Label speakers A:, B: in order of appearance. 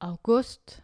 A: august.